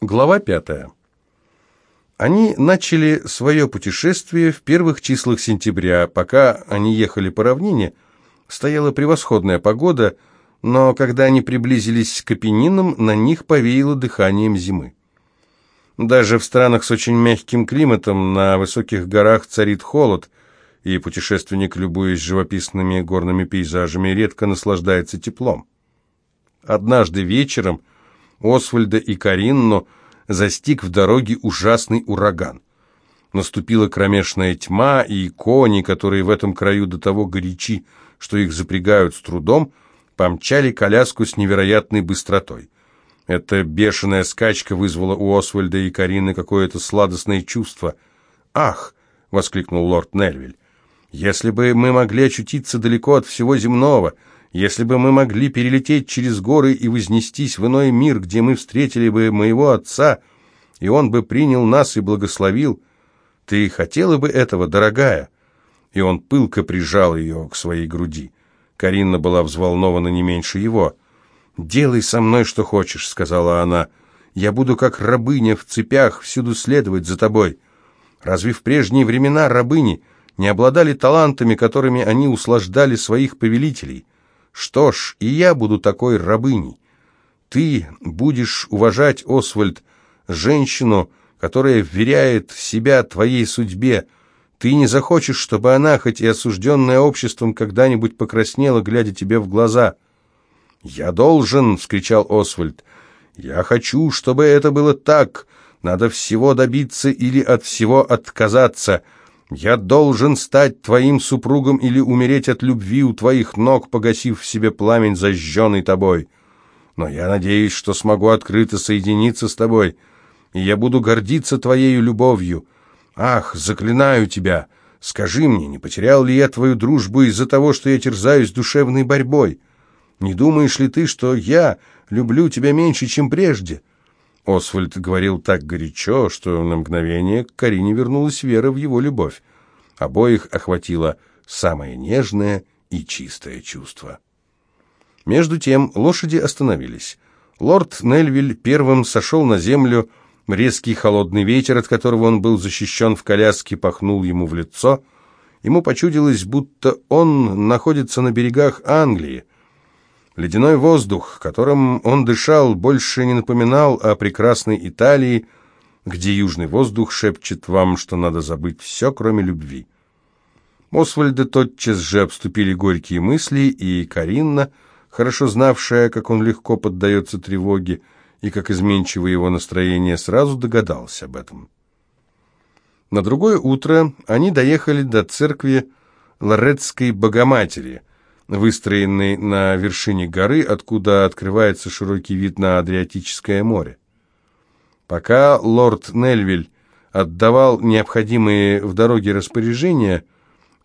Глава пятая. Они начали свое путешествие в первых числах сентября. Пока они ехали по равнине, стояла превосходная погода, но когда они приблизились к Апеннинам, на них повеяло дыханием зимы. Даже в странах с очень мягким климатом на высоких горах царит холод, и путешественник, любуясь живописными горными пейзажами, редко наслаждается теплом. Однажды вечером Освальда и Каринну застиг в дороге ужасный ураган. Наступила кромешная тьма, и кони, которые в этом краю до того горячи, что их запрягают с трудом, помчали коляску с невероятной быстротой. Эта бешеная скачка вызвала у Освальда и Карины какое-то сладостное чувство. «Ах!» — воскликнул лорд Нельвиль. «Если бы мы могли очутиться далеко от всего земного, если бы мы могли перелететь через горы и вознестись в иной мир, где мы встретили бы моего отца, и он бы принял нас и благословил, ты хотела бы этого, дорогая?» И он пылко прижал ее к своей груди. Карина была взволнована не меньше его. «Делай со мной, что хочешь», — сказала она. «Я буду как рабыня в цепях всюду следовать за тобой. Разве в прежние времена рабыни не обладали талантами, которыми они услаждали своих повелителей? Что ж, и я буду такой рабыней. Ты будешь уважать, Освальд, женщину, которая вверяет себя твоей судьбе. Ты не захочешь, чтобы она, хоть и осужденная обществом, когда-нибудь покраснела, глядя тебе в глаза». «Я должен!» — вскричал Освальд. «Я хочу, чтобы это было так. Надо всего добиться или от всего отказаться. Я должен стать твоим супругом или умереть от любви у твоих ног, погасив в себе пламень, зажженный тобой. Но я надеюсь, что смогу открыто соединиться с тобой, и я буду гордиться твоей любовью. Ах, заклинаю тебя! Скажи мне, не потерял ли я твою дружбу из-за того, что я терзаюсь душевной борьбой?» Не думаешь ли ты, что я люблю тебя меньше, чем прежде?» Освальд говорил так горячо, что на мгновение к Карине вернулась вера в его любовь. Обоих охватило самое нежное и чистое чувство. Между тем лошади остановились. Лорд Нельвиль первым сошел на землю, резкий холодный ветер, от которого он был защищен в коляске, пахнул ему в лицо. Ему почудилось, будто он находится на берегах Англии. Ледяной воздух, которым он дышал, больше не напоминал о прекрасной Италии, где южный воздух шепчет вам, что надо забыть все, кроме любви. Освальда тотчас же обступили горькие мысли, и Каринна, хорошо знавшая, как он легко поддается тревоге и как изменчиво его настроение, сразу догадался об этом. На другое утро они доехали до церкви Лоретской Богоматери – выстроенный на вершине горы, откуда открывается широкий вид на Адриатическое море. Пока лорд Нельвиль отдавал необходимые в дороге распоряжения,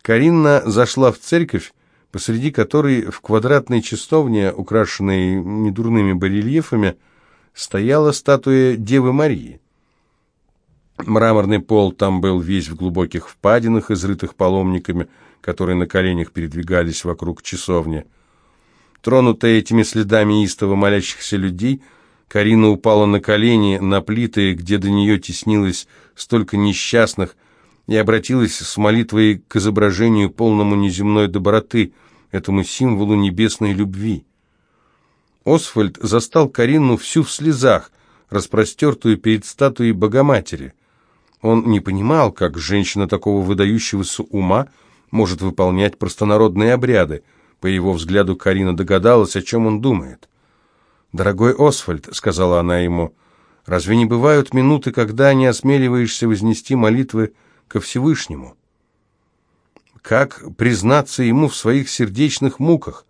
Каринна зашла в церковь, посреди которой в квадратной часовне, украшенной недурными барельефами, стояла статуя Девы Марии. Мраморный пол там был весь в глубоких впадинах, изрытых паломниками, которые на коленях передвигались вокруг часовни. Тронутая этими следами истово молящихся людей, Карина упала на колени, на плиты, где до нее теснилось столько несчастных, и обратилась с молитвой к изображению полному неземной доброты, этому символу небесной любви. Освальд застал Карину всю в слезах, распростертую перед статуей Богоматери. Он не понимал, как женщина такого выдающегося ума – может выполнять простонародные обряды. По его взгляду Карина догадалась, о чем он думает. «Дорогой Освальд», — сказала она ему, — «разве не бывают минуты, когда не осмеливаешься вознести молитвы ко Всевышнему? Как признаться ему в своих сердечных муках?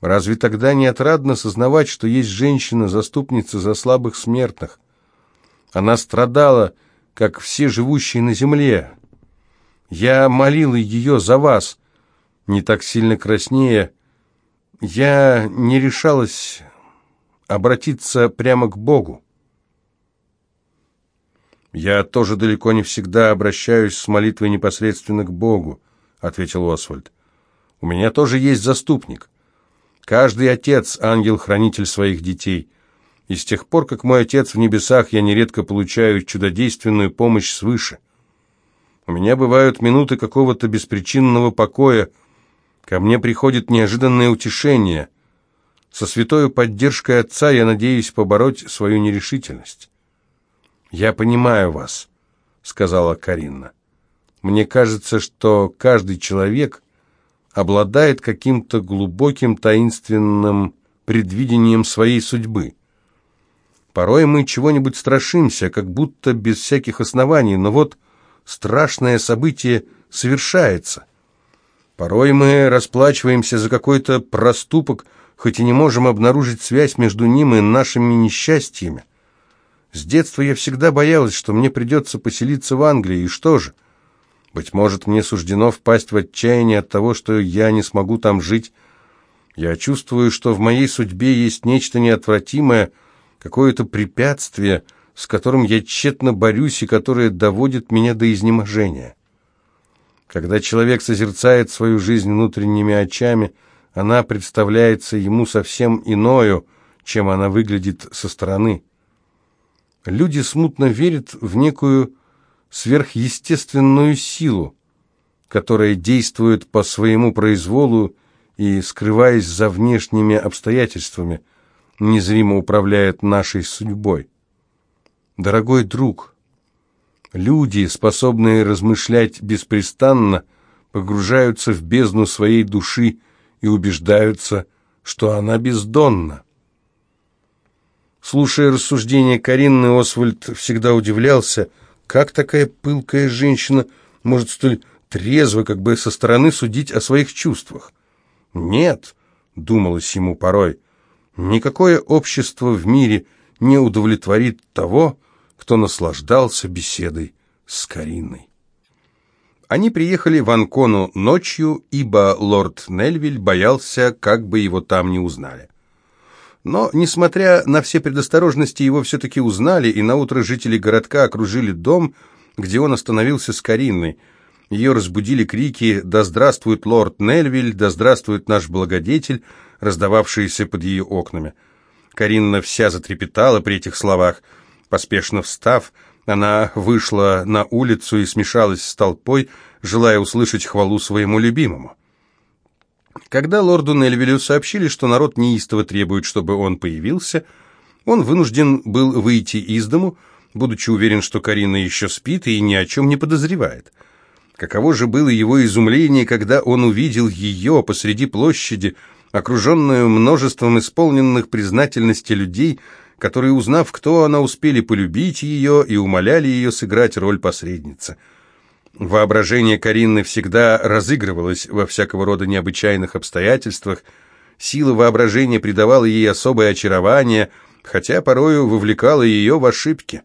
Разве тогда не отрадно сознавать, что есть женщина-заступница за слабых смертных? Она страдала, как все живущие на земле, я молила ее за вас. Не так сильно краснее. Я не решалась обратиться прямо к Богу. «Я тоже далеко не всегда обращаюсь с молитвой непосредственно к Богу», — ответил Освальд. «У меня тоже есть заступник. Каждый отец — ангел-хранитель своих детей. и с тех пор, как мой отец в небесах, я нередко получаю чудодейственную помощь свыше. У меня бывают минуты какого-то беспричинного покоя, ко мне приходит неожиданное утешение. Со святой поддержкой отца я надеюсь побороть свою нерешительность. «Я понимаю вас», — сказала Каринна. «Мне кажется, что каждый человек обладает каким-то глубоким таинственным предвидением своей судьбы. Порой мы чего-нибудь страшимся, как будто без всяких оснований, но вот страшное событие совершается. Порой мы расплачиваемся за какой-то проступок, хоть и не можем обнаружить связь между ним и нашими несчастьями. С детства я всегда боялась, что мне придется поселиться в Англии, и что же? Быть может, мне суждено впасть в отчаяние от того, что я не смогу там жить. Я чувствую, что в моей судьбе есть нечто неотвратимое – какое-то препятствие, с которым я тщетно борюсь и которое доводит меня до изнеможения. Когда человек созерцает свою жизнь внутренними очами, она представляется ему совсем иною, чем она выглядит со стороны. Люди смутно верят в некую сверхъестественную силу, которая действует по своему произволу и, скрываясь за внешними обстоятельствами – незримо управляет нашей судьбой. Дорогой друг, люди, способные размышлять беспрестанно, погружаются в бездну своей души и убеждаются, что она бездонна. Слушая рассуждения Каринны, Освальд всегда удивлялся, как такая пылкая женщина может столь трезво, как бы со стороны судить о своих чувствах. «Нет», — думалось ему порой, Никакое общество в мире не удовлетворит того, кто наслаждался беседой с Кариной. Они приехали в Анкону ночью, ибо лорд Нельвиль боялся, как бы его там не узнали. Но, несмотря на все предосторожности, его все-таки узнали, и наутро жители городка окружили дом, где он остановился с Кариной. Ее разбудили крики «Да здравствует лорд Нельвиль! Да здравствует наш благодетель!» раздававшиеся под ее окнами. Каринна вся затрепетала при этих словах. Поспешно встав, она вышла на улицу и смешалась с толпой, желая услышать хвалу своему любимому. Когда лорду Нельвилю сообщили, что народ неистово требует, чтобы он появился, он вынужден был выйти из дому, будучи уверен, что Карина еще спит и ни о чем не подозревает. Каково же было его изумление, когда он увидел ее посреди площади, окруженную множеством исполненных признательности людей, которые, узнав, кто она, успели полюбить ее и умоляли ее сыграть роль посредницы. Воображение Каринны всегда разыгрывалось во всякого рода необычайных обстоятельствах, сила воображения придавала ей особое очарование, хотя порою вовлекала ее в ошибки.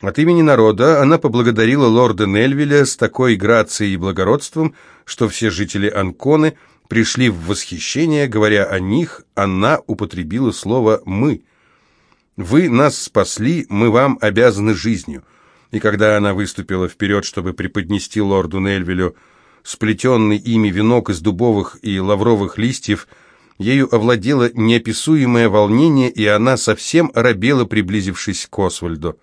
От имени народа она поблагодарила лорда Нельвиля с такой грацией и благородством, что все жители Анконы – пришли в восхищение, говоря о них, она употребила слово «мы». «Вы нас спасли, мы вам обязаны жизнью». И когда она выступила вперед, чтобы преподнести лорду Нельвилю сплетенный ими венок из дубовых и лавровых листьев, ею овладело неописуемое волнение, и она совсем оробела, приблизившись к Освальду.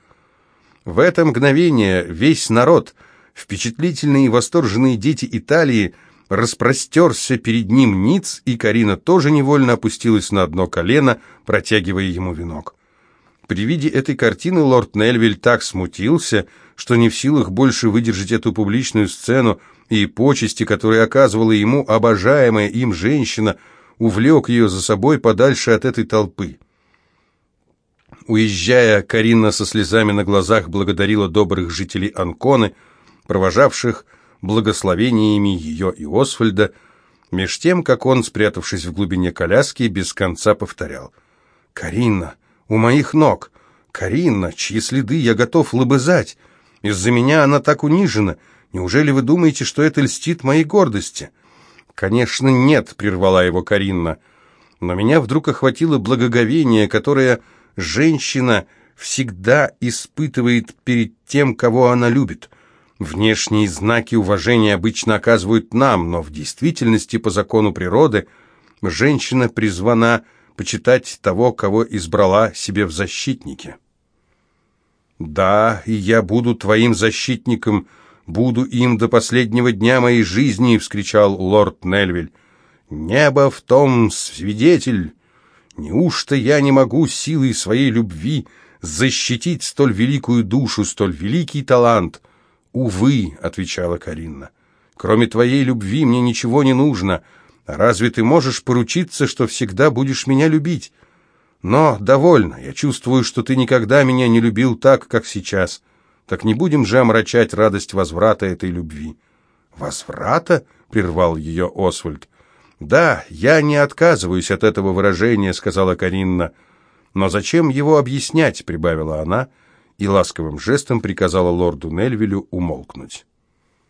В это мгновение весь народ, впечатлительные и восторженные дети Италии – распростерся перед ним ниц, и Карина тоже невольно опустилась на одно колено, протягивая ему венок. При виде этой картины лорд Нельвиль так смутился, что не в силах больше выдержать эту публичную сцену, и почести, которые оказывала ему обожаемая им женщина, увлек ее за собой подальше от этой толпы. Уезжая, Карина со слезами на глазах благодарила добрых жителей Анконы, провожавших благословениями ее и Освальда, меж тем, как он, спрятавшись в глубине коляски, без конца повторял «Каринна, у моих ног! Каринна, чьи следы я готов лобызать! Из-за меня она так унижена! Неужели вы думаете, что это льстит моей гордости?» «Конечно, нет», — прервала его Каринна. «Но меня вдруг охватило благоговение, которое женщина всегда испытывает перед тем, кого она любит. Внешние знаки уважения обычно оказывают нам, но в действительности, по закону природы, женщина призвана почитать того, кого избрала себе в защитнике. «Да, и я буду твоим защитником, буду им до последнего дня моей жизни!» — вскричал лорд Нельвиль. «Небо в том свидетель! Неужто я не могу силой своей любви защитить столь великую душу, столь великий талант?» «Увы», — отвечала Каринна, — «кроме твоей любви мне ничего не нужно. Разве ты можешь поручиться, что всегда будешь меня любить?» Но довольно. Я чувствую, что ты никогда меня не любил так, как сейчас. Так не будем же омрачать радость возврата этой любви. Возврата? прервал ее Освальд. Да, я не отказываюсь от этого выражения, сказала Каринна. Но зачем его объяснять, прибавила она и ласковым жестом приказала лорду Нельвилю умолкнуть.